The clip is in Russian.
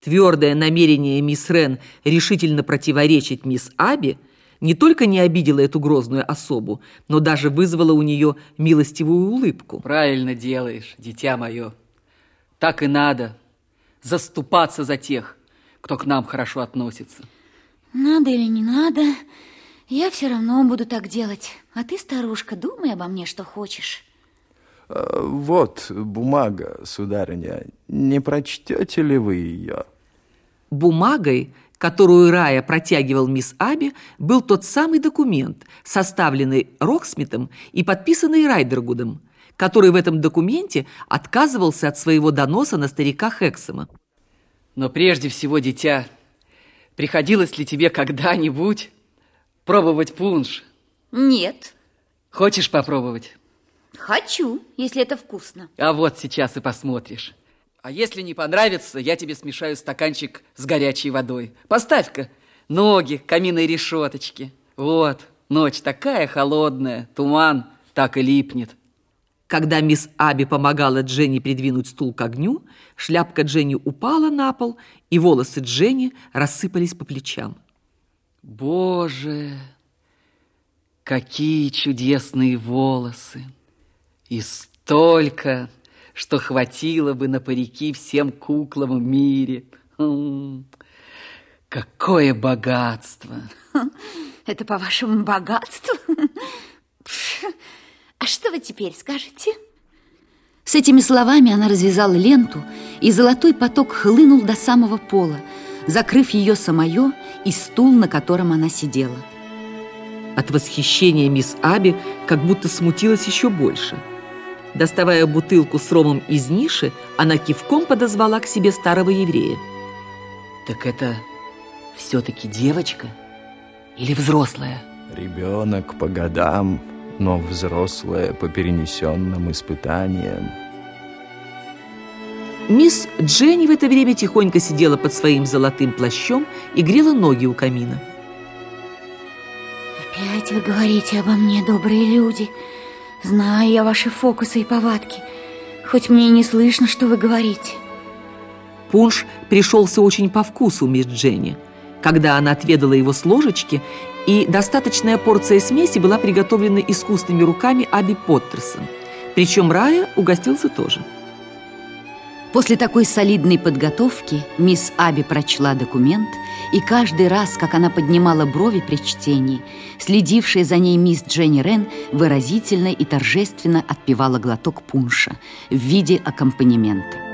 Твердое намерение мисс Рен решительно противоречить мисс Аби не только не обидело эту грозную особу, но даже вызвало у нее милостивую улыбку. Правильно делаешь, дитя мое. Так и надо. Заступаться за тех, кто к нам хорошо относится. Надо или не надо, я все равно буду так делать. А ты, старушка, думай обо мне, что хочешь. Вот бумага, сударыня. Не прочтете ли вы ее? Бумагой, которую Рая протягивал мисс Аби, был тот самый документ, составленный Роксмитом и подписанный Райдергудом, который в этом документе отказывался от своего доноса на старика Хексома. Но прежде всего, дитя, приходилось ли тебе когда-нибудь пробовать пунш? Нет. Хочешь попробовать? Хочу, если это вкусно. А вот сейчас и посмотришь. А если не понравится, я тебе смешаю стаканчик с горячей водой. Поставь-ка ноги каминной решеточки. Вот, ночь такая холодная, туман так и липнет. Когда мисс Аби помогала Дженни придвинуть стул к огню, шляпка Дженни упала на пол, и волосы Дженни рассыпались по плечам. Боже, какие чудесные волосы! И столько, что хватило бы на парики всем куклам в мире. Какое богатство! Это, по-вашему, богатство? А что вы теперь скажете? С этими словами она развязала ленту, и золотой поток хлынул до самого пола, закрыв ее самое и стул, на котором она сидела. От восхищения мисс Аби как будто смутилась еще больше – Доставая бутылку с ромом из ниши, она кивком подозвала к себе старого еврея. Так это все-таки девочка или взрослая? Ребенок по годам, но взрослая по перенесенным испытаниям. Мисс Дженни в это время тихонько сидела под своим золотым плащом и грела ноги у камина. Опять вы говорите обо мне, добрые люди. Знаю я ваши фокусы и повадки, хоть мне и не слышно, что вы говорите. Пунш пришелся очень по вкусу мисс Дженни. Когда она отведала его с ложечки, и достаточная порция смеси была приготовлена искусными руками Аби Поттерсон. Причем Рая угостился тоже. После такой солидной подготовки мисс Аби прочла документ, и каждый раз, как она поднимала брови при чтении, следившая за ней мисс Дженни Рен выразительно и торжественно отпевала глоток пунша в виде аккомпанемента.